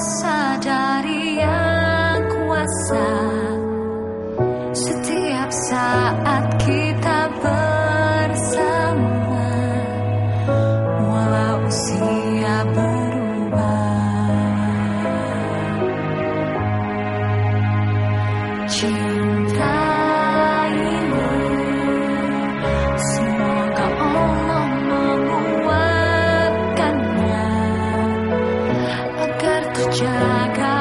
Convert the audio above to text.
sadari yang kuasa. jaga